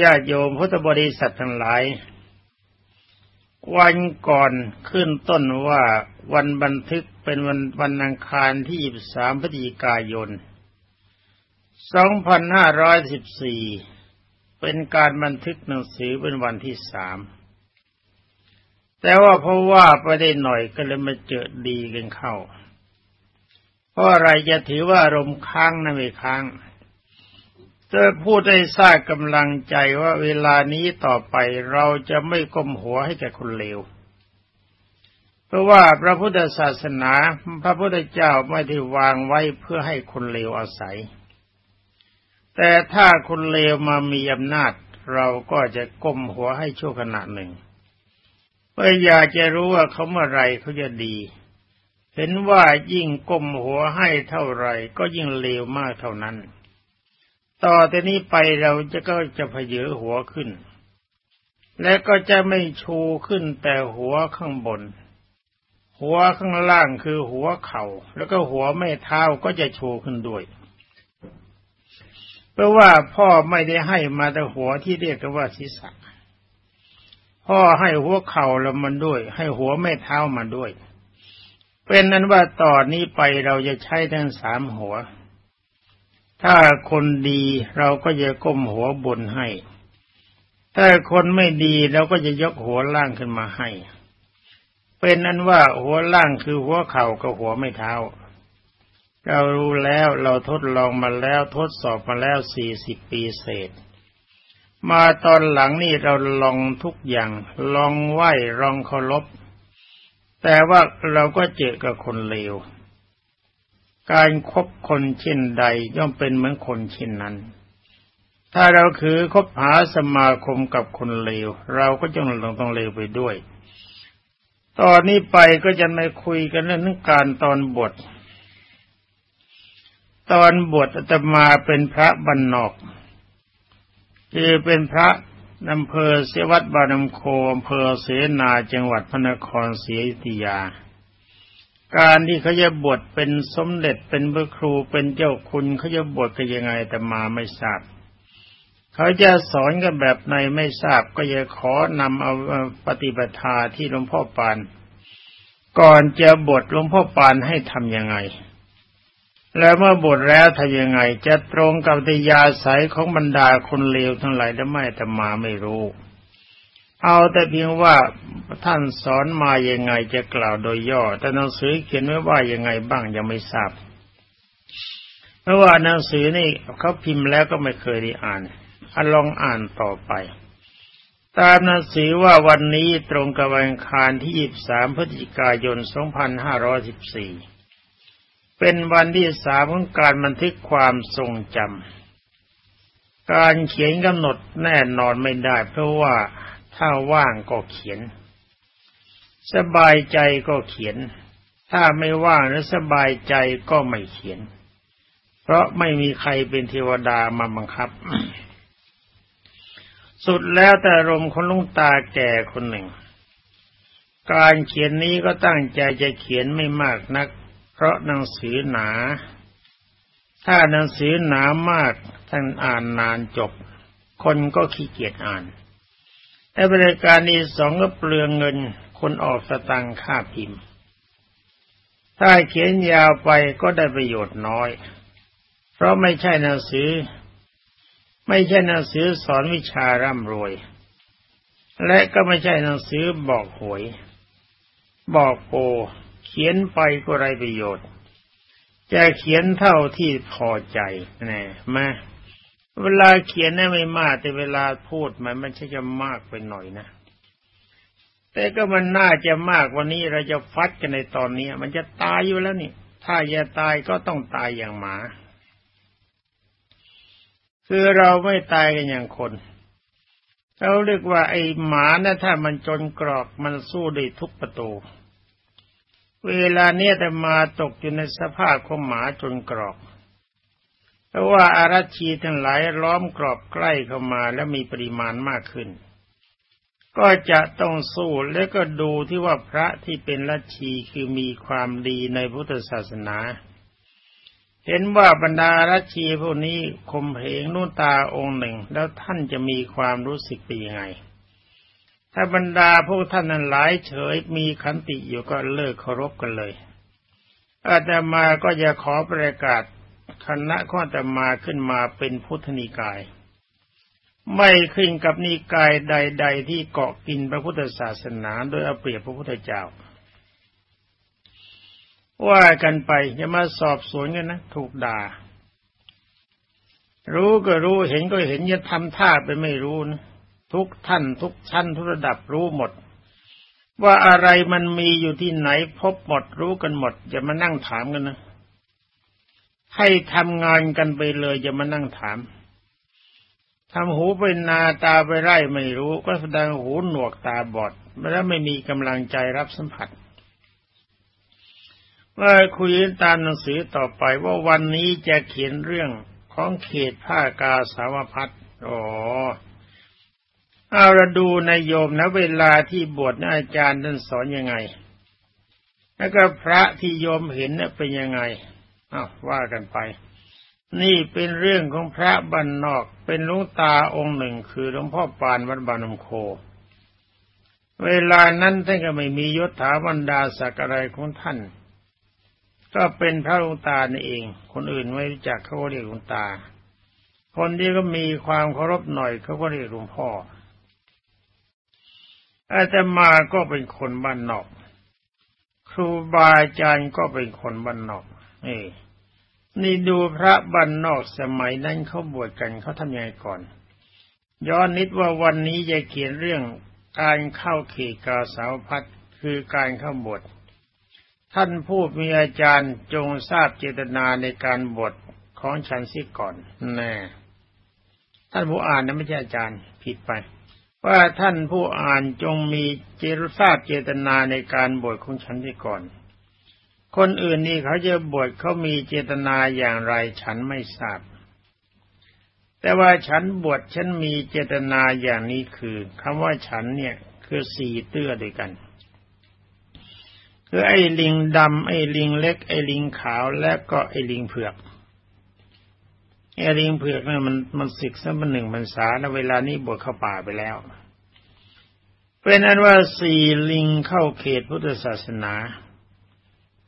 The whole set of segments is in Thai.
ญาติโยมพุทธบริษัททั้งหลาย วันก่อนขึ้นต้นว่าวันบันทึกเป็นวันวันอังคารที่ 23 พฤศจิกายน 2514 เป็นการบันทึกหนังสือเป็นวันที่สาม แต่ว่าเพราะว่าไปได้หน่อยก็เลยมาเจอดีกันเข้า เพราะอะไรจะถือว่าลมค้างนะไม่ค้าง จะพูดได้ทราบกำลังใจว่าเวลานี้ต่อไปเราจะไม่ก้มหัวให้แก่คนเลว เพราะว่าพระพุทธศาสนาพระพุทธเจ้าไม่ได้วางไว้เพื่อให้คนเลวอาศัย แต่ถ้าคนเลวมามีอำนาจ เราก็จะก้มหัวให้ชั่วขณะหนึ่งเพื่ออยากจะรู้ว่าเขาเมื่อไรเขาจะดี เห็นว่ายิ่งก้มหัวให้เท่าไรก็ยิ่งเลวมากเท่านั้น ต่อแต่นี้ไปเราจะก็จะพเยอหัวขึ้น และก็จะไม่ชูขึ้นแต่หัวข้างบน หัวข้างล่างคือหัวเขา่า แล้วก็หัวไม่เท้าก็จะชูขึ้นด้วย เพราะว่าพ่อไม่ได้ให้มาแต่หัวที่เรียกกันว่าศีรษะพ่อให้หัวเข่าแล้วมันด้วย ให้หัวไม่เท้ามาด้วย เป็นนั้นว่าต่อนนี้ไปเราจะใช้ทั้งสามหัว ถ้าคนดีเราก็จะก้มหัวบนให้ ถ้าคนไม่ดีเราก็จะยกหัวล่างขึ้นมาให้ เป็นนั้นว่าหัวล่างคือหัวเข่ากับหัวไม่เท้า เรารู้แล้วเราทดลองมาแล้วทดสอบมาแล้วสี่สิบปีเศษ มาตอนหลังนี่เราลองทุกอย่าง ลองไหวลองเคารพแต่ว่าเราก็เจอกับคนเลว การครบคนเช่นใดย่อมเป็นเหมือนคนเช่นนั้น ถ้าเราคือคบหาสมาคมกับคนเลว เราก็จะต้องต้องเลวไปด้วย ตอนนี้ไปก็จะไม่คุยกันเรื่องการตอนบท ตอนบทอาตมาเป็นพระบรรนอก คือเป็นพระอำเภอเสวัตบานมโคอำเภอเสนาจังหวัดพระนครศรีอยุธยา การที่เขาจะบวชเป็นสมเด็จเป็นพระครูเป็นเจ้าคุณเขาจะบวชกันยังไงแต่มาไม่ทราบเขาจะสอนกันแบบไหนไม่ทราบก็จะขอนำเอาปฏิบัติที่หลวงพ่อปาน ก่อนจะบวชหลวงพ่อปานให้ทำยังไง แล้วเมื่อบวชแล้วทำยังไง จะตรงกับติยาสายของบรรดาคนเลวทั้งหลายหรือไม่แต่มาไม่รู้เอาแต่เพียงว่า ท่านสอนมายังไงจะกล่าวโดยย่อ แต่หนังสือเขียนไว้ว่ายังไงบ้างยังไม่ทราบเพราะว่าหนังสือนี่เขาพิมพ์แล้วก็ไม่เคยได้อ่านอลองอ่านต่อไป ตามหนังสือว่าวันนี้ตรงกับวันคารที่ 23 พฤศจิกายน 2514 เป็นวันที่สามของการบันทึกความทรงจำ การเขียนกำหนดแน่นอนไม่ได้เพราะว่าถ้าว่างก็เขียน สบายใจก็เขียน ถ้าไม่ว่างและสบายใจก็ไม่เขียน เพราะไม่มีใครเป็นเทวดามาบังคับ สุดแล้วแต่รมคนลุงตาแก่คนหนึ่ง การเขียนนี้ก็ตั้งใจจะเขียนไม่มากนัก เพราะหนังสือหนา ถ้าหนังสือหนามากท่านอ่านนานจบ คนก็ขี้เกียจอ่านและบริการนี้สองก็เปลืองเงิน คนออกสตังค่าพิมพ์ ถ้าเขียนยาวไปก็ได้ประโยชน์น้อย เพราะไม่ใช่หนังสือ ไม่ใช่หนังสือสอนวิชาร่ำรวย และก็ไม่ใช่หนังสือบอกหวย บอกโป เขียนไปก็ไรประโยชน์ จะเขียนเท่าที่พอใจแน่มาเวลาเขียนนี่ไม่มากแต่เวลาพูดมันมันใช่จะมากไปหน่อยนะ แต่ก็มันน่าจะมากวันนี้เราจะฟัดกันในตอนนี้มันจะตายอยู่แล้วนี่ ถ้าจะตายก็ต้องตายอย่างหมา คือเราไม่ตายกันอย่างคนเราเรียกว่าไอ้หมานะถ้ามันจนกรอกมันสู้ได้ทุกประตู เวลาเนี้ยแต่มาตกอยู่ในสภาพของหมาจนกรอกราะว่าอารัชีทั้งหลายล้อมกรอบใกล้เข้ามาแล้วมีปริมาณมากขึ้น ก็จะต้องสู้แล้วก็ดูที่ว่าพระที่เป็นลัชีคือมีความดีในพุทธศาสนา เห็นว่าบรรดารัชีพวกนี้ข่มเหงนุ่นตาองค์หนึ่ง แล้วท่านจะมีความรู้สึกเป็นยังไง ถ้าบรรดาพวกท่านนั้นหลายเฉยมีขันติอยู่ก็เลิกเคารพกันเลย อาตมาก็จะขอประกาศคณะข้อตมาขึ้นมาเป็นพุทธนิกาย ไม่ขึ้นกับนิกายใด ๆ ที่เกาะกินพระพุทธศาสนา โดยเอาเปรียบพระพุทธเจ้า ว่ากันไปจะมาสอบสวนกันนะ ถูกด่า รู้ก็รู้เห็นก็เห็นอย่าทำท่าไปไม่รู้นะทุกท่านทุกชั้นทุกระดับรู้หมด ว่าอะไรมันมีอยู่ที่ไหนพบหมดรู้กันหมด อย่ามานั่งถามกันนะ ให้ทำงานกันไปเลยจะมานั่งถาม ทำหูเป็นนาตาไปไร่ไม่รู้ ก็แสดงหูหนวกตาบอดแล้วไม่มีกำลังใจรับสัมผัสเมื่อคุยตามหนังสือต่อไปว่าวันนี้จะเขียนเรื่องของเขตผ้ากาสาวพัดอ๋อเอาเราดูนายโยมนะเวลาที่บวชนะอาจารย์ท่านสอนยังไง แล้วก็พระที่โยมเห็นน่ะเป็นยังไงอ้าวว่ากันไป นี่เป็นเรื่องของพระบรรนนอก เป็นลุงตาองค์หนึ่งคือหลวงพ่อปานวัดบานมโค เวลานั้นท่านก็ไม่มียศถาบรรดาศักดิ์อะไรของท่าน ก็เป็นพระลุงตานี่เอง คนอื่นไม่รู้จักเขาเรียกลุงตา คนที่ก็มีความเคารพหน่อยเขาก็เรียกหลวงพ่ออาตมาก็เป็นคนบ้านนอก ครูบาอาจารย์ก็เป็นคนบ้านนอกนี่ นี่ดูพระบรรนนอกสมัยนั้นเขาบวชกันเขาทำยังไงก่อน ย้อนนิดว่าวันนี้จะเขียนเรื่องการเข้าเขตกาสาวพัดคือการเข้าบวชท่านผู้มีอาจารย์จงทราบเจตนาในการบวชของฉันสิก่อนแน่ท่านผู้อ่านนะไม่ใช่อาจารย์ผิดไป ว่าท่านผู้อ่านจงมีเจรทราบเจตนาในการบวชของฉันสิก่อน คนอื่นนี่เขาจะบวชเขามีเจตนาอย่างไรฉันไม่ทราบ แต่ว่าฉันบวชฉันมีเจตนาอย่างนี้คือคำว่าฉันเนี่ยคือสี่เตื้อด้วยกัน คือไอ้ลิงดำไอ้ลิงเล็ก ไอ้ลิงขาวและก็ไอ้ลิงเผือกไอ้ลิงเผือกเนี่ยมันมันสิกสักมันหนึ่งพรรษาในเวลานี้บวชเข้าป่าไปแล้วเป็นนั้นว่าสี่ลิงเข้าเขตพุทธศาสนา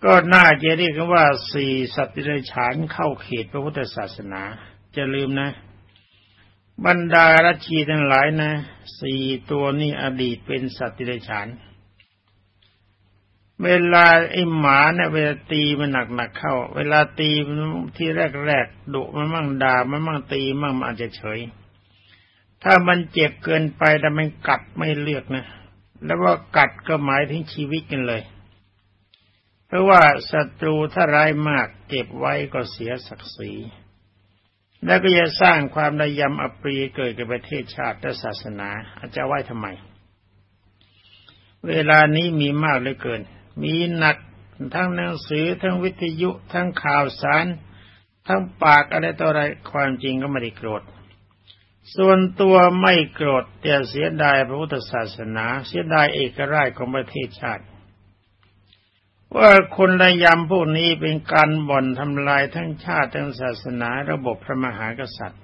ก็น่าจะเรียกว่าสี่สัตว์เดรัจฉานเข้าเขตพระพุทธศาสนา จะลืมนะ บรรดารัชีทั้งหลายนะสี่ตัวนี้อดีตเป็นสัตว์เดรัจฉาน เวลาไอ้หมาเนี่ยเวลาตีมันหนักๆเข้า เวลาตีที่แรกๆดุมันมั่งด่ามันมั่งตีมั่งมันอาจจะเฉย ถ้ามันเจ็บเกินไปแต่มันกัดไม่เลือกนะ แล้วว่ากัดก็หมายถึงชีวิตกันเลย เพราะว่าศัตรูถ้าร้ายมากเก็บไว้ก็เสียศักดิ์ศรี และก็จะสร้างความระยำอปรีเกิดกับประเทศชาติและศาสนาอาจจะไหว้ทำไม เวลานี้มีมากเหลือเกิน มีหนักทั้งหนังสือทั้งวิทยุทั้งข่าวสาร ทั้งปากอะไรต่ออะไรความจริงก็ไม่ได้โกรธ ส่วนตัวไม่โกรธแต่เสียดายพระพุทธศาสนา เสียดายเอกราชของประเทศชาติ ว่าคนระยำพวกนี้เป็นการบ่อนทำลายทั้งชาติทั้งศาสนาระบบพระมหากษัตริย์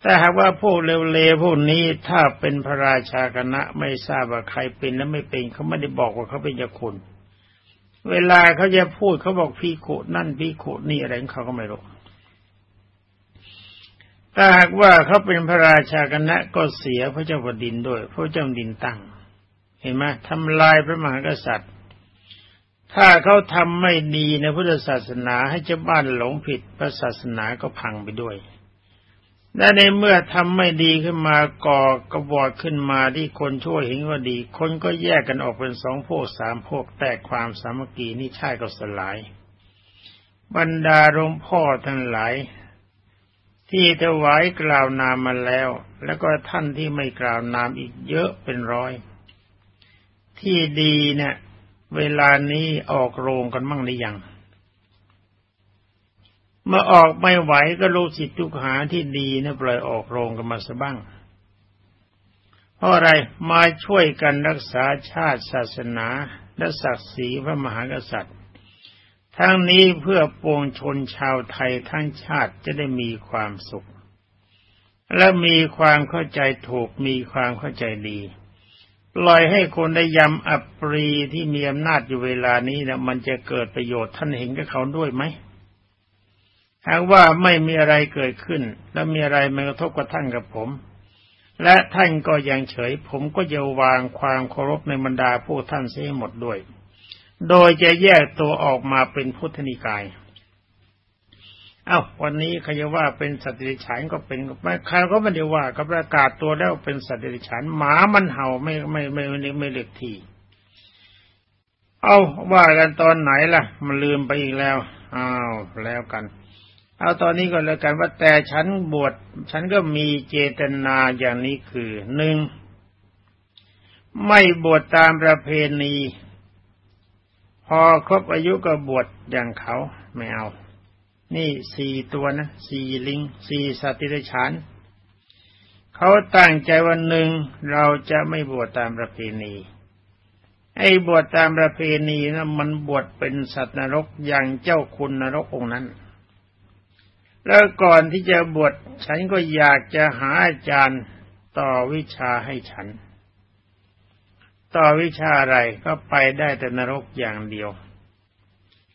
แต่หากว่าพวกเลวๆพวกนี้ถ้าเป็นพระราชาคณะไม่ทราบว่าใครเป็นและไม่เป็นเขาไม่ได้บอกว่าเขาเป็นเจ้าคุณ เวลาเขาจะพูดเขาบอกพี่ขุนั่นพี่ขุนี่อะไรเขาก็ไม่รู้ถ้าหากว่าเขาเป็นพระราชาคณะก็เสียพระเจ้าแผ่นดินด้วย พระเจ้าดินตั้ง เห็นไหมทำลายพระมหากษัตริย์ ถ้าเขาทำไม่ดีในพุทธศาสนาให้เจ้าบ้านหลงผิดพระศาสนาก็พังไปด้วยและในเมื่อทำไม่ดีขึ้นมาก่อกระบอดขึ้นมาที่คนช่วยเห็นว่าดี คนก็แยกกันออกเป็นสองพวกสามพวกแตกความสามัคคีนี่ใช่ก็สลาย บรรดาหลวงพ่อทั้งหลาย ที่ถวายกล่าวนามมาแล้ว แล้วก็ท่านที่ไม่กล่าวนามอีกเยอะเป็นร้อย ที่ดีเนี่ย เวลานี้ออกโรงกันมั่งหรือยัง เมื่อออกไม่ไหวก็รู้สิทธิทุกหาที่ดีนะปล่อยออกโรงกันมาซะบ้าง เพราะอะไรมาช่วยกันรักษาชาติศาสนาและศักดิ์ศรีพระมหากษัตริย์ ทั้งนี้เพื่อปวงชนชาวไทยทั้งชาติจะได้มีความสุข และมีความเข้าใจถูกมีความเข้าใจดี ปล่อยให้คนได้ยำอัปรีที่มีอำนาจอยู่เวลานี้นะมันจะเกิดประโยชน์ท่านเห็นกับเขาด้วยไหมหากว่าไม่มีอะไรเกิดขึ้น และมีอะไรมากระทบกับท่านกับผม และท่านก็ยังเฉย ผมก็จะวางความเคารพในบรรดาผู้ท่านเสียหมดด้วย โดยจะแยกตัวออกมาเป็นพุทธนิกาย เอา้าวันนี้ใครจะว่าเป็นสัตว์เดรัจฉานก็เป็นไม่ใครก็ไม่ได้ว่าก็ประกาศตัวแล้วเป็นสัตว์เดรัจฉานหมามันเห่าไม่ไม่ไม่ไม่ไม่เล็กทีเอาว่ากันตอนไหนล่ะ มันลืมไปอีกแล้วอ้าวแล้วกัน เอาตอนนี้ก็แล้วกันว่าแต่ฉันบวชฉันก็มีเจตนาอย่างนี้คือหนึ่งไม่บวชตามประเพณี พอครบอายุก็บวชอย่างเขาไม่เอา นี่สี่ตัวนะสี่ลิงสี่สัตว์ทิฉานเขาตั้งใจวันหนึ่งเราจะไม่บวชตามประเพณีไอ้บวชตามประเพณีนะมันบวชเป็นสัตว์นรกอย่างเจ้าคุณนรกองค์นั้น แล้วก่อนที่จะบวชฉันก็อยากจะหาอาจารย์ต่อวิชาให้ฉัน ต่อวิชาอะไรก็ไปได้แต่นรกอย่างเดียว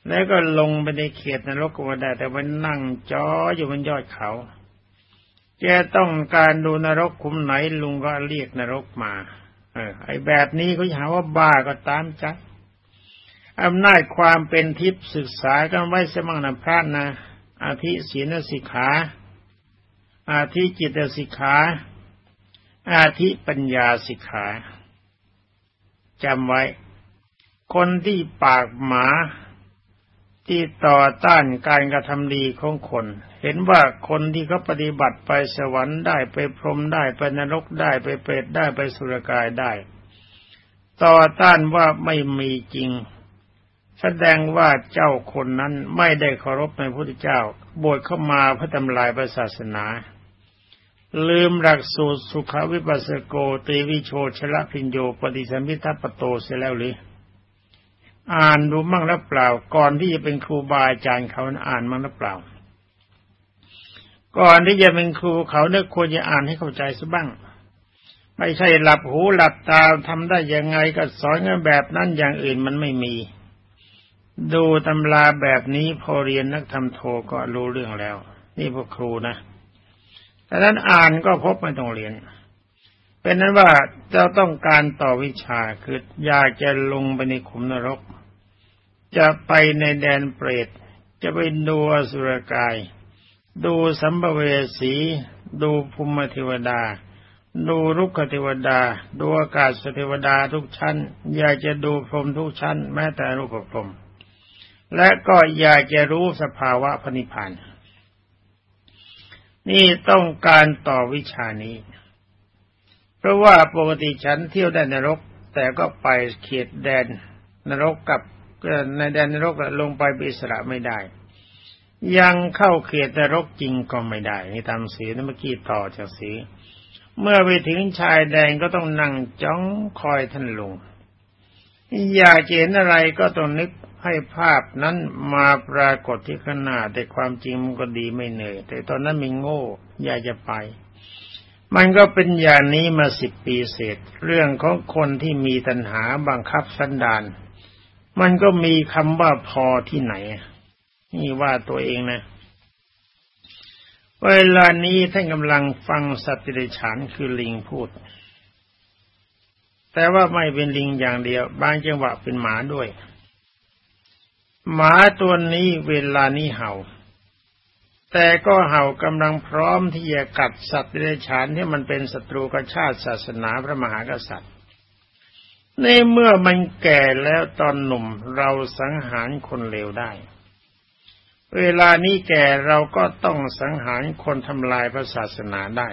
แล้วก็ลงไปในเขตนรกก็ได้ แต่ว่านั่งจ้ออยู่บนยอดเขา แกต้องการดูนรกคุมไหนลุงก็เรียกนรกมา เออ ไอแบบนี้เขาหาว่าบ้าก็ตามใจอำนาจความเป็นทิพย์ศึกษากันไว้สมังนพระนะ อาทิศีลสิกขา อาทิจิตสิกขา อาทิปัญญาสิกขาจำไว้ คนที่ปากหมา ที่ต่อต้านการกระทำดีของคน เห็นว่าคนที่เขาปฏิบัติไปสวรรค์ได้ไปพรหมได้ไปนรกได้ไปเปรตได้ไปสุรกายได้ ต่อต้านว่าไม่มีจริง แสดงว่าเจ้าคนนั้นไม่ได้เคารพในพระพุทธเจ้าบวชเข้ามาเพื่อทำลายศาสนา ลืมหลักสูตรสุขวิปัสสโกตีวิโชชละพิญโยปฏิสัมพิทัปโตเสียแล้วหรือ อ่านดูมั่งแล้วเปล่า ก่อนที่จะเป็นครูบาอาจารย์เขาอ่านมั่งแล้วเปล่า ก่อนที่จะเป็นครูเขาเนี่ยควรจะอ่านให้เข้าใจซะบ้าง ไม่ใช่หลับหูหลับตาทำได้ยังไงก็สอนกันแบบนั้นอย่างอื่นมันไม่มี ดูตำราแบบนี้พอเรียนนักธรรมโทก็รู้เรื่องแล้ว นี่พวกครูนะแต่นั้นอ่านก็พบไม่ต้องเรียน เป็นนั้นว่าเจ้าต้องการต่อวิชาคืออยากจะลงไปในขุมนรก จะไปในแดนเปรต จะไปดูอสุรกาย ดูสัมภเวสี ดูภูมิเทวดา ดูรุกขเทวดา ดูอากาศเทวดาทุกชั้น อยากจะดูพรมทุกชั้น แม้แต่รูปพรมและก็อยากจะรู้สภาวะพนิพานนี่ต้องการต่อวิชานี้ ราะว่าปกติฉันเที่ยวได้นรก แต่ก็ไปเขตแดนนรกกับในแดนนรกลงไปบิสระไม่ได้ ยังเข้าเขตนรกจริงก็ไม่ได้นี่ตามสีนั่นเมื่อกี้ต่อจากสี เมื่อไปถึงชายแดนก็ต้องนั่งจ้องคอยท่านลงอยากเห็นอะไรก็ต้องนึกให้ภาพนั้นมาปรากฏที่ข้างหน้าแต่ความจริงมันก็ดีไม่เหนื่อยแต่ตอนนั้นมีโง่อยากจะไป มันก็เป็นอย่างนี้มาสิบปีเศษ เรื่องของคนที่มีตัณหาบังคับสันดาน มันก็มีคำว่าพอที่ไหน นี่ว่าตัวเองนะ เวลานี้ท่านกำลังฟังสัตว์เดรัจฉานคือลิงพูด แต่ว่าไม่เป็นลิงอย่างเดียว บางจังหวะเป็นหมาด้วย หมาตัวนี้เวลานี้เห่า แต่ก็เห่ากำลังพร้อมที่จะกัดสัตว์เดรัจฉานที่มันเป็นศัตรูกับชาติศาสนาพระมหากษัตริย์ ในเมื่อมันแก่แล้วตอนหนุ่มเราสังหารคนเลวได้ เวลานี้แก่เราก็ต้องสังหารคนทำลายพระศาสนาได้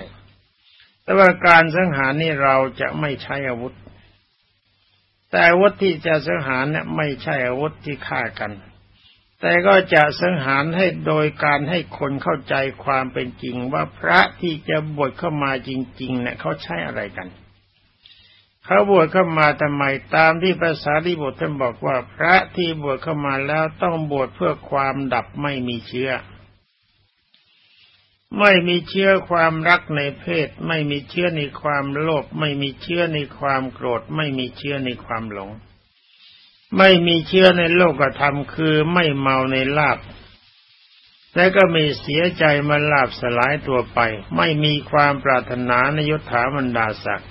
แต่ว่าการสังหารนี่เราจะไม่ใช้อาวุธ แต่อาวุธที่จะสังหารเนี่ยไม่ใช่อาวุธที่ฆ่ากัน แต่ก็จะสังหารให้โดยการให้คนเข้าใจความเป็นจริงว่าพระที่จะบวชเข้ามาจริงๆเนี่ยเขาใช้อะไรกัน เขาบวชเข้ามาทำไมตามที่ภาษาที่บทท่านบอกว่าพระที่บวชเข้ามาแล้วต้องบวชเพื่อความดับไม่มีเชื้อ ไม่มีเชื้อความรักในเพศ ไม่มีเชื้อในความโลภไม่มีเชื้อในความโกรธ ไม่มีเชื้อในความหลง ไม่มีเชื้อในโลกธรรมคือไม่เมาในลาบและก็มีเสียใจมาลาบสลายตัวไป ไม่มีความปรารถนาในยศถาบรรดาศักดิ์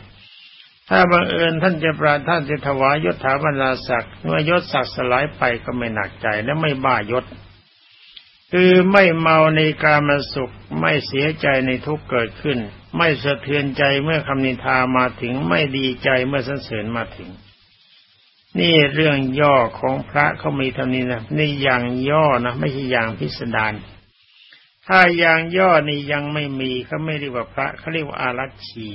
ถ้าบังเอิญท่านจะปราท่านจะถวายยศถาบรรดาศักดิ์เมื่อยศศักดิ์สลายไปก็ไม่หนักใจและไม่บ้ายศ คือไม่เมาในการมาสุข ไม่เสียใจในทุกเกิดขึ้น ไม่สะเทือนใจเมื่อคำนินทามาถึงไม่ดีใจเมื่อสรรเสริญมาถึง นี่เรื่องย่อของพระเขามีเท่านี้นะนี่อย่างย่อนะไม่ใช่อย่างพิสดารถ้าอย่างย่อนี่ยังไม่มีเขาไม่เรียกว่าพระเขาเรียกว่าอารัชี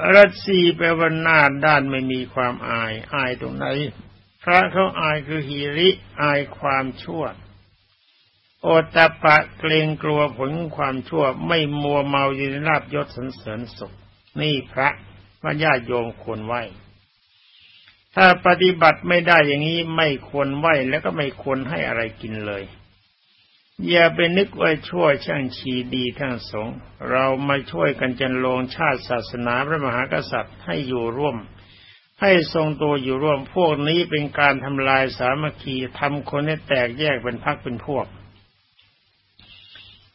อารัชีแปลว่าหน้าด้านไม่มีความอาย อายตรงไหน พระเขาอายคือหิริอายความชั่วโอตปะเกรงกลัวผลความชั่ว ไม่มัวเมาอยู่ในลาบยศสันเสริญสุข นี่พระว่าญาติโยมควรไหว ถ้าปฏิบัติไม่ได้อย่างนี้ไม่ควรไหวแล้วก็ไม่ควรให้อะไรกินเลย อย่าไปนึกว่าช่วยช่างชีดีทั้งสงเรามาช่วยกันจันลงชาติศาสนาพระมหากษัตริย์ให้อยู่ร่วม ให้ทรงตัวอยู่ร่วมพวกนี้เป็นการทำลายสามัคคีทำคนให้แตกแยกเป็นพักเป็นพวก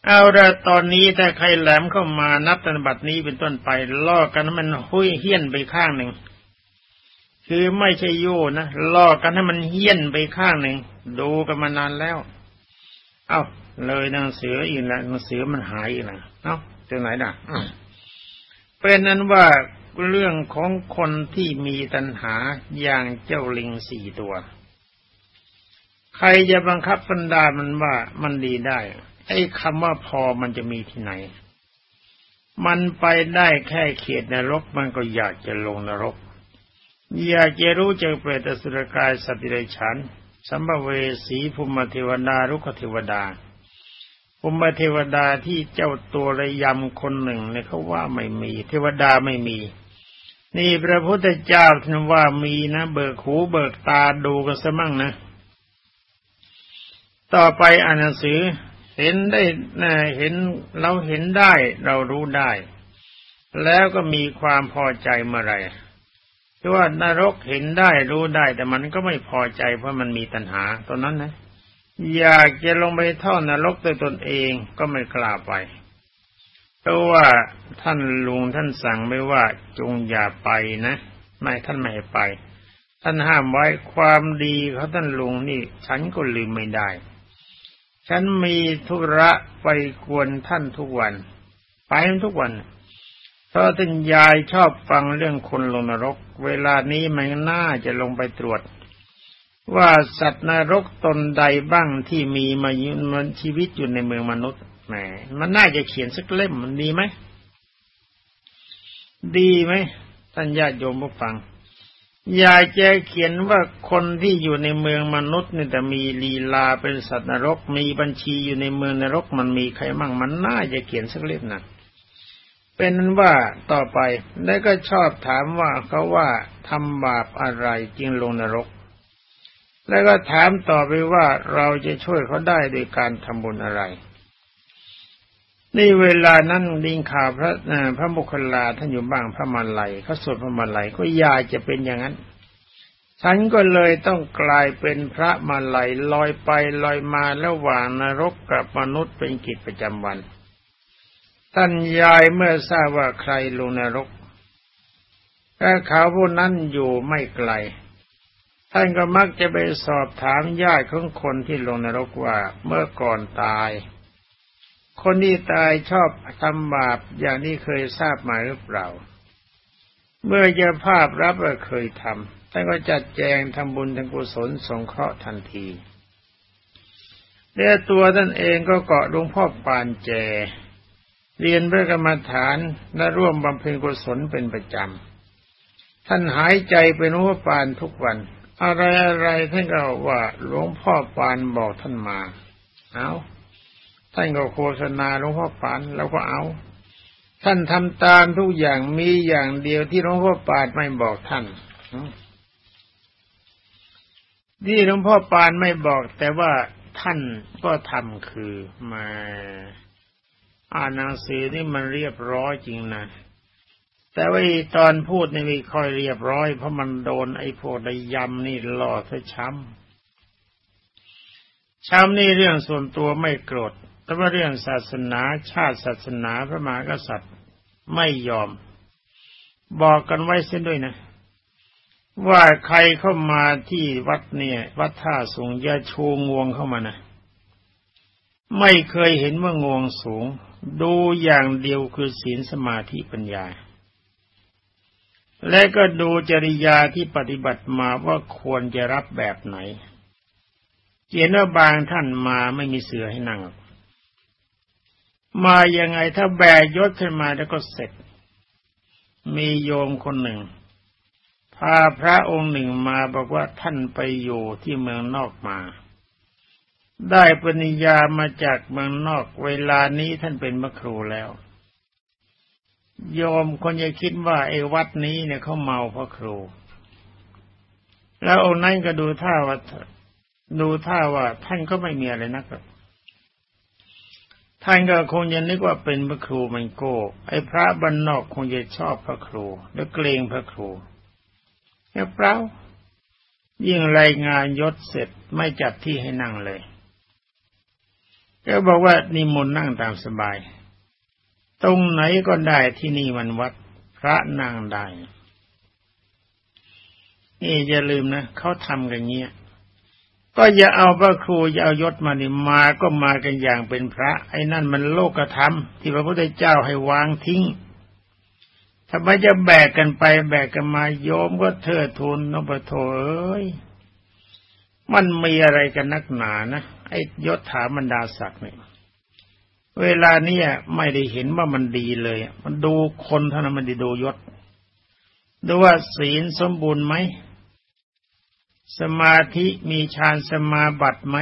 เอาละตอนนี้ถ้าใครแหลมเข้ามานับตันบัตนี้เป็นต้นไปล่อกันมันหุ้ยเฮี้ยนไปข้างหนึ่ง คือไม่ใช่โย่นะล่อกันให้มันเฮี้ยนไปข้างหนึ่งดูกันมานานแล้ว เอา้าเลยนางเสืออีกแล้วนางเสือมันหายอีกแล้วเนาะจังไหนน่ะเป็นนั้นว่าเรื่องของคนที่มีตัณหาอย่างเจ้าลิงสี่ตัว ใครจะบังคับบรรดามันว่ามันดีได้ ไอ้คำว่าพอมันจะมีที่ไหน มันไปได้แค่เขตนรกมันก็อยากจะลงนรก อยากจะรู้จักเปรตสุรกายสัตว์เดรัจฉานสัมภเวสีภูมิเทวดารุกเทวดาภูมิเทวดาที่เจ้าตัวระยำคนหนึ่งเนี่ยเขาว่าไม่มี เทวดาไม่มี นี่พระพุทธเจ้าท่านว่ามีนะเบิกหูเบิกตาดูกันซะมั่งนะ ต่อไปอ่านหนังสือเห็นได้นะเห็นเราเห็นได้ เรารู้ได้ แล้วก็มีความพอใจเมื่อไร คือว่านรกเห็นได้รู้ได้ แต่มันก็ไม่พอใจเพราะมันมีตัณหาตอนนั้นนะ อยากจะลงไปท่อนรกด้วยตนเองก็ไม่กล้าไปเพราะว่าท่านลุงท่านสั่งไม่ว่าจงอย่าไปนะไม่ท่านไม่ให้ไป ท่านห้ามไว้ความดีเขาท่านลุงนี่ ฉันก็ลืมไม่ได้ ฉันมีธุระไปกวนท่านทุกวัน ไปทุกวัน เพราะท่านยายชอบฟังเรื่องคนลงนรก เวลานี้มันน่าจะลงไปตรวจ ว่าสัตว์นรกตนใดบ้างที่มีมายุมันชีวิตอยู่ในเมืองมนุษย์แหมมันน่าจะเขียนสักเล่มมันดีไหมดีไหมท่านญาติโยมผู้ฟังยากจะเขียนว่าคนที่อยู่ในเมืองมนุษย์เนี่ยแต่มีลีลาเป็นสัตว์นรก มีบัญชีอยู่ในเมืองนรกมันมีใครมั่งมันน่าจะเขียนสักเล่มนะ เป็นนั้นว่าต่อไปได้ก็ชอบถามว่าเขาว่าทำบาปอะไรจึงลงนรก แล้วก็ถามต่อไปว่าเราจะช่วยเขาได้โดยการทำบุญอะไรนี่เวลานั้นดิงข่าวพระพระบุคลาท่านอยู่บ้างพระมาลัยเขาสวดพระมาลัยก็อยากจะเป็นอย่างนั้น ฉันก็เลยต้องกลายเป็นพระมาลัยลอยไปลอยมาแล้ววางนรกกับมนุษย์เป็นกิจประจำวัน ท่านยายเมื่อทราบว่าใครลงนรกถ้าเขาผู้นั้นอยู่ไม่ไกล ท่านก็มักจะไปสอบถามญาติของคนที่ลงนรกว่าเมื่อก่อนตาย คนที่ตายชอบทำบาปอย่างนี้เคยทราบมาหรือเปล่า เมื่อเจะภาพรับว่าเคยทำท่านก็จัดแจงทำบุญทางกุศลสงเคราะห์ทันทีเนื้ตัวท่านเองก็เกาะหลวงพ่อปานแจ เรียนพระกรรมฐานและร่วมบำเพ็ญกุศลเป็นประจำ ท่านหายใจเป็นหัวปานทุกวัน อะไรอะไรท่านก็ว่าหลวงพ่อปานบอกท่านมา เอาท่านก็โฆษณาหลวงพ่อปานเราก็เอา ท่านทำตามทุกอย่างมีอย่างเดียวที่หลวงพ่อปานไม่บอกท่านที่หลวงพ่อปานไม่บอก แต่ว่าท่านก็ทำคือมา อ่านหนังสือนี่มันเรียบร้อยจริงนะแต่ว่าตอนพูดนี่ไม่ค่อยเรียบร้อย เพราะมันโดนไอ้พวกใดยำนี่หล่อซะช้ำช้ำนี่เรื่องส่วนตัวไม่โกรธแต่ว่าเรื่องศาสนาชาติศาสนาพระมหากษัตริย์ไม่ยอม บอกกันไว้เส้นด้วยนะ ว่าใครเข้ามาที่วัดเนี่ย วัดท่าสูงอย่าชูงวงเข้ามานะ ไม่เคยเห็นว่างวงสูง ดูอย่างเดียวคือศีลสมาธิปัญญา และก็ดูจริยาที่ปฏิบัติมาว่าควรจะรับแบบไหนเขียนว่าบางท่านมาไม่มีเสือให้นั่ง มายังไงถ้าแบกยศขึ้นมาแล้วก็เสร็จ มีโยมคนหนึ่ง พาพระองค์หนึ่งมาบอกว่าท่านไปอยู่ที่เมืองนอกมา ได้ปณิญามาจากเมืองนอกเวลานี้ท่านเป็นมะครูแล้ว โยมคนจะคิดว่าไอ้วัดนี้เนี่ยเขาเมาเพราะครู แล้วองค์นั้นก็ดูท่าว่าดูท่าว่าท่านก็ไม่มีอะไรนักท่านก็คงจะนึกว่าเป็นพระครูมันโก้ไอ้พระบรรนอกคงจะชอบพระครู แล้วเกรงพระครูแค่เปล่ายิ่งรายงานยศเสร็จไม่จัดที่ให้นั่งเลย ก็บอกว่านิมนต์นั่งตามสบาย ตรงไหนก็ได้ที่นี่มันวัดพระนั่งได้นี่อย่าลืมนะเขาทำกันเงี้ย ก็อย่าเอาพระครูอย่าเอายศมานี่มาก็มากันอย่างเป็นพระ ไอ้นั่นมันโลกธรรม ที่พระพุทธเจ้าให้วางทิ้งทำไมจะแบกกันไปแบกกันมาโยมก็เทิดทูนนพโทเอ้ยมันมีอะไรกันนักหนานะ ไอ้ยศถาบรรดาศักดิ์เนี่ยเวลานี้ไม่ได้เห็นว่ามันดีเลย มันดูคนเท่านั้นมันได้ดูยศ ดูว่าศีลสมบูรณ์ไหม สมาธิมีฌานสมาบัติไหม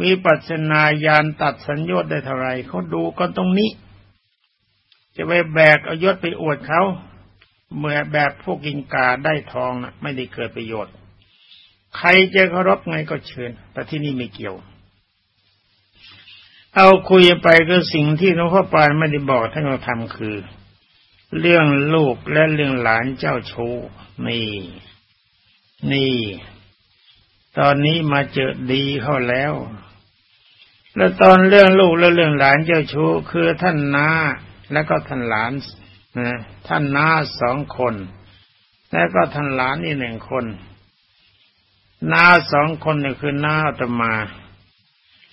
มีปัจนาญาณตัดสัญญาได้เท่าไรเขาดูก็ตรงนี้ จะไปแบกเอายศไปอวดเขา เมื่อแบบพวกกินกาได้ทองนะไม่ได้เกิดประโยชน์ ใครจะเคารพไงก็เชิญ แต่ที่นี่ไม่เกี่ยว เอาคุยไปก็สิ่งที่หลวงพ่อปานไม่ได้บอกท่านเราทำคือ เรื่องลูกและเรื่องหลานเจ้าชู้นี่ นี่ ตอนนี้มาเจอดีเข้าแล้ว แล้วตอนเรื่องลูกและเรื่องหลานเจ้าชู้คือท่านนาแล้วก็ท่านหลานนะท่านนาสองคน แล้วก็ท่านหลานอีกหนึ่งคน น้าสองคนเนี่ยคือน้าตมา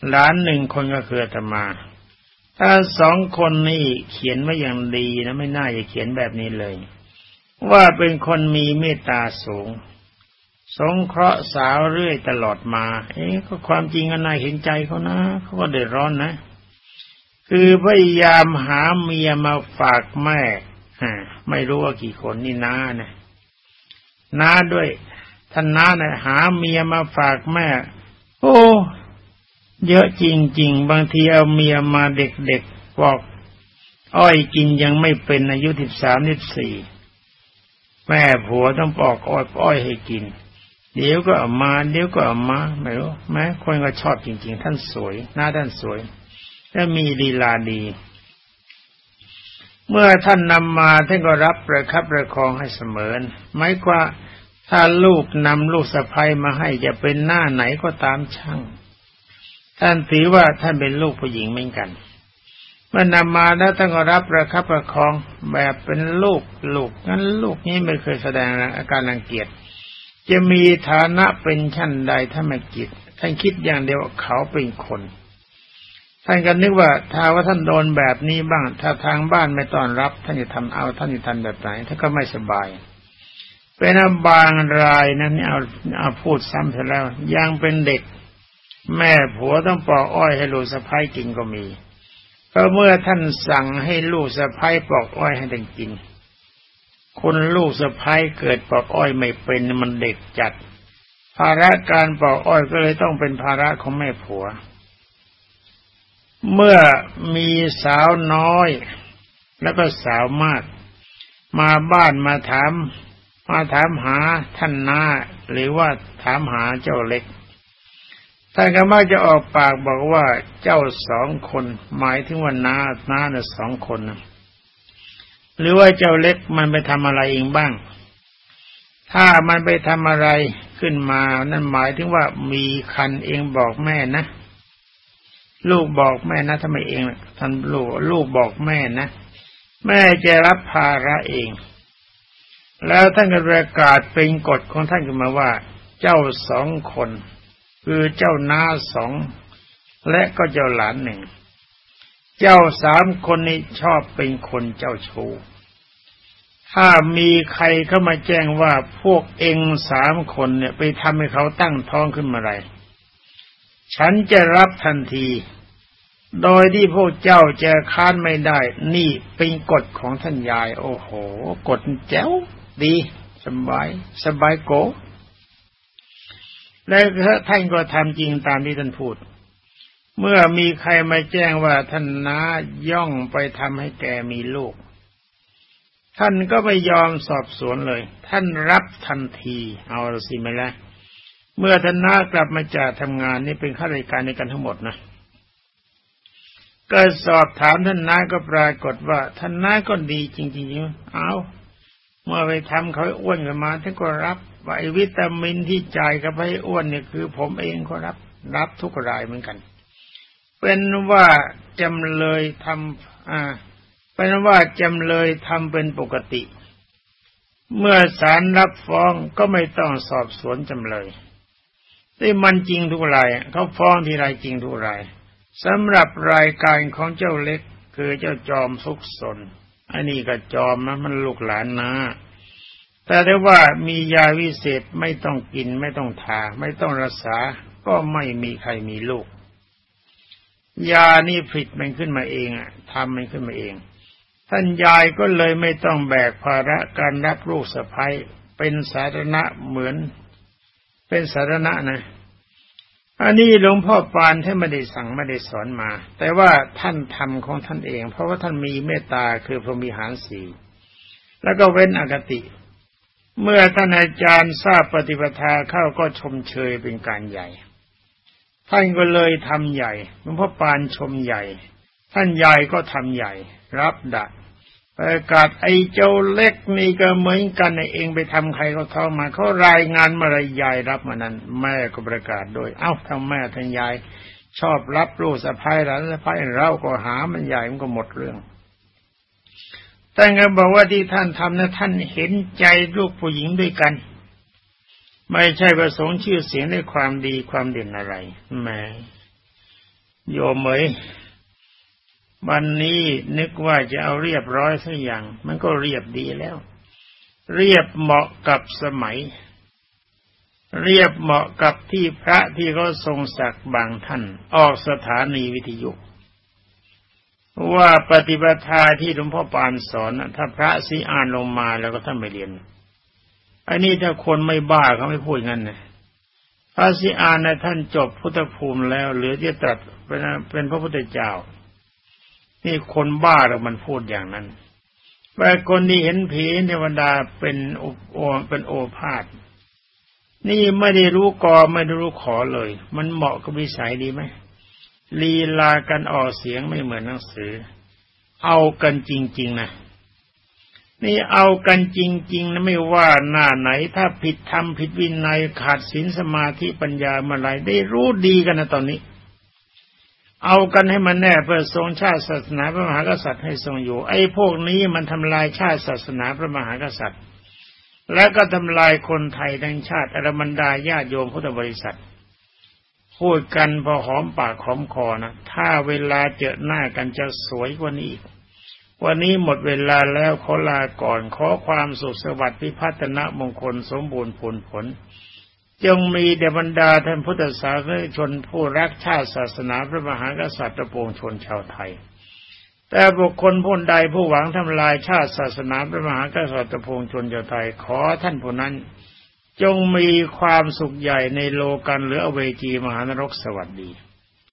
หลานหนึ่งคนก็คือตมา ถ้าสองคนนี้เขียนไว้อย่างดีนะไม่น่าจะเขียนแบบนี้เลย ว่าเป็นคนมีเมตตาสูง สงเคราะห์สาวเรื่อยตลอดมา เอ๊ะก็ความจริงก็น่าเห็นใจเขานะเขาก็เดือดร้อนนะ คือพยายามหาเมียมาฝากแม่ไม่รู้ว่ากี่คนนี่น้านะน้าด้วย ท่านน้าเนี่ยหาเมียมาฝากแม่ โอ้ เยอะจริงๆ บางทีเอาเมียมาเด็กๆบอก อ้อยกินยังไม่เป็นอายุสิบสามสิบสี่แม่ผัวต้องปอกอ้อยอ้อยให้กิน เดี๋ยวก็เอามาเดี๋ยวก็เอามาไม่รู้แม้คนก็ชอบจริง ๆ ท่านสวย หน้าท่านสวยและมีลีลาดี เมื่อท่านนำมาท่านก็รับประคับประคองให้เสมอหมายความ ถ้าลูกนำลูกสะพ้ยมาให้จะเป็นหน้าไหนก็ตามช่าง ท่านถือว่าท่านเป็นลูกผู้หญิงเหมือนกัน เมื่อนำมาแล้วท่านก็รับประคับประคองแบบเป็นลูกลูกงั้นลูกนี้ไม่เคยแสดงอาการรังเกียจจะมีฐานะเป็นชั้นใดท่านไม่กิดท่านคิดอย่างเดียวเขาเป็นคนท่านก็นึกว่าถ้าว่าท่านโดนแบบนี้บ้าง ถ้าทางบ้านไม่ต้อนรับ ท่านจะทำเอาท่านจะทำแบบไหนท่านก็ไม่สบาย เป็นบางรายนั้นเอาเอาพูดซ้ำไปแล้ว ยังเป็นเด็ก แม่ผัวต้องปอกอ้อยให้ลูกสะพ้ายกินก็มีก็เมื่อท่านสั่งให้ลูกสะพ้ายปอกอ้อยให้ท่านกิน คนลูกสะพ้ายเกิดปอกอ้อยไม่เป็นมันเด็กจัด ภาระการปอกอ้อยก็เลยต้องเป็นภาระของแม่ผัว เมื่อมีสาวน้อย แล้วก็สาวมาก มาบ้านมาถาม มาถามหาท่านนาหรือว่าถามหาเจ้าเล็กท่านก็มักจะออกปากบอกว่าเจ้าสองคน หมายถึงว่านานาน่ะสองคนนะหรือว่าเจ้าเล็กมันไปทำอะไรเองบ้าง ถ้ามันไปทำอะไรขึ้นมานั่นหมายถึงว่ามีคันเองบอกแม่นะลูกบอกแม่นะทำไมเองท่านลูกลูกบอกแม่นะ แม่จะรับภาระเอง แล้วท่านก็ประกาศเป็นกฎของท่านขึ้นมาว่า เจ้าสองคน คือเจ้าน้าสองและก็เจ้าหลานหนึ่ง เจ้าสามคนนี้ชอบเป็นคนเจ้าชู้ถ้ามีใครเข้ามาแจ้งว่าพวกเองสามคนเนี่ย ไปทำให้เขาตั้งท้องขึ้นมาไร ฉันจะรับทันที โดยที่พวกเจ้าจะค้านไม่ได้ นี่เป็นกฎของท่านยาย โอ้โห กฎแจ๋ว ดีสบาย สบายโก และท่านก็ทำจริงตามที่ท่านพูด เมื่อมีใครมาแจ้งว่าท่านน้าย่องไปทำให้แกมีลูก ท่านก็ไม่ยอมสอบสวนเลย ท่านรับทันที เอาสิไม่ละเมื่อท่านน้ากลับมาจากทำงานนี่เป็นข้าราชการในกันทั้งหมดนะก็สอบถามท่านน้าก็ปรากฏว่าท่านน้าก็ดีจริงๆเอา เมื่อไปทำเขาอ้วนกันมาท่านก็รับว่าวิตามินที่จ่ายกับให้อ้วนเนี่ยคือ ผมเองก็รับ รับทุกรายเหมือนกัน เป็นว่าจำเลยทำอ่า เป็นว่าจำเลยทำเป็นปกติ เมื่อศาลรับฟ้องก็ไม่ต้องสอบสวนจำเลยที่มันจริงทุกรายเขาฟ้องที่ไรจริงทุกรายสำหรับรายการของเจ้าเล็กคือเจ้าจอมทุกสน อันนี้ก็จอมนะมันลูกหลานนะแต่ได้ว่ามียาวิเศษไม่ต้องกินไม่ต้องทา ไม่ต้องรักษา ก็ไม่มีใครมีลูก ยานี่ผลิตมันขึ้นมาเองอะทำมันขึ้นมาเอง ท่านยายก็เลยไม่ต้องแบกภาระการรับลูกสะพ้ยเป็นสาธารณะเหมือน เป็นสาธารณะนะ อันนี้หลวงพ่อปานท่านไม่ได้สั่งไม่ได้สอนมา แต่ว่าท่านทำของท่านเอง เพราะว่าท่านมีเมตตาคือพรหมิหารสีแล้วก็เว้นอกติ เมื่อท่านอาจารย์ทราบปฏิปทาเข้าก็ชมเชยเป็นการใหญ่ ท่านก็เลยทำใหญ่หลวงพ่อปานชมใหญ่ ท่านใหญ่ก็ทำใหญ่ รับดั ประกาศไอ้เจ้าเล็กนี่ก็เหมือนกันเองไปทำใครเขาท้องมาเขารายงานมาอะไรยายรับมานั้น แม่ก็ประกาศโดย เอ้าทั้งแม่ทั้งยาย ชอบรับลูกสะพ้ายหลานสะพ้ายเราก็หามันใหญ่มันก็หมดเรื่องแต่ก็บอกว่าที่ท่านทำนะท่านเห็นใจลูกผู้หญิงด้วยกัน ไม่ใช่ประสงค์ชื่อเสียงในความดีความเด่นอะไรแหมโยมเอ๋ย วันนี้นึกว่าจะเอาเรียบร้อยสักอย่าง มันก็เรียบดีแล้ว เรียบเหมาะกับสมัย เรียบเหมาะกับที่พระที่เขาทรงศักดิ์บางท่าน ออกสถานีวิทยุว่าปฏิบัติทาที่หลวงพ่อปานสอนถ้าพระสีอ่านลงมาแล้วก็ท่านไม่เรียนอันนี้ถ้าคนไม่บ้าเขาไม่พูดงั้นนะพระสิอานในท่านจบพุทธภูมิแล้วเหลือที่ตรัสเป็นเป็นพระพุทธเจ้า นี่คนบ้าเรามันพูดอย่างนั้นแต่คนที่เห็นผีเทวดาเป็นโอเป็นโอภาษนี่ไม่ได้รู้กอไม่ได้รู้ขอเลย มันเหมาะกับวิสัยดีไหมลีลากันออกเสียงไม่เหมือนหนังสือ เอากันจริง ๆนะนี่เอากันจริง ๆนะไม่ว่าหน้าไหน ถ้าผิดธรรมผิดวินัยขาดศีลสมาธิปัญญามาไรได้รู้ดีกันนะตอนนี้ เอากันให้มันแน่เพื่อทรงชาติศาสนาพระมหากษัตริย์ให้ทรงอยู่ ไอ้พวกนี้มันทำลายชาติศาสนาพระมหากษัตริย์ และก็ทำลายคนไทยทั้งชาติอรมันดาญาติโยมพุทธบริษัท พูดกันพอหอมปากหอมคอนะถ้าเวลาเจอหน้ากันจะสวยกว่านี้อีกวันนี้หมดเวลาแล้วขอลาก่อนขอความสุขสวัสดิ์พิพัฒนมงคลสมบูรณ์ผลผล จงมีเดบรรดาท่านพุทธศาสนิกชนผู้รักชาติศาสนาพระมหากษัตริย์ปวงชนชาวไทย แต่บุคคลผู้ใดผู้หวังทำลายชาติศาสนาพระมหากษัตริย์ปวงชนชาวไทย ขอท่านผู้นั้น จงมีความสุขใหญ่ในโลกันหรืออเวจีมหานรกสวัสดี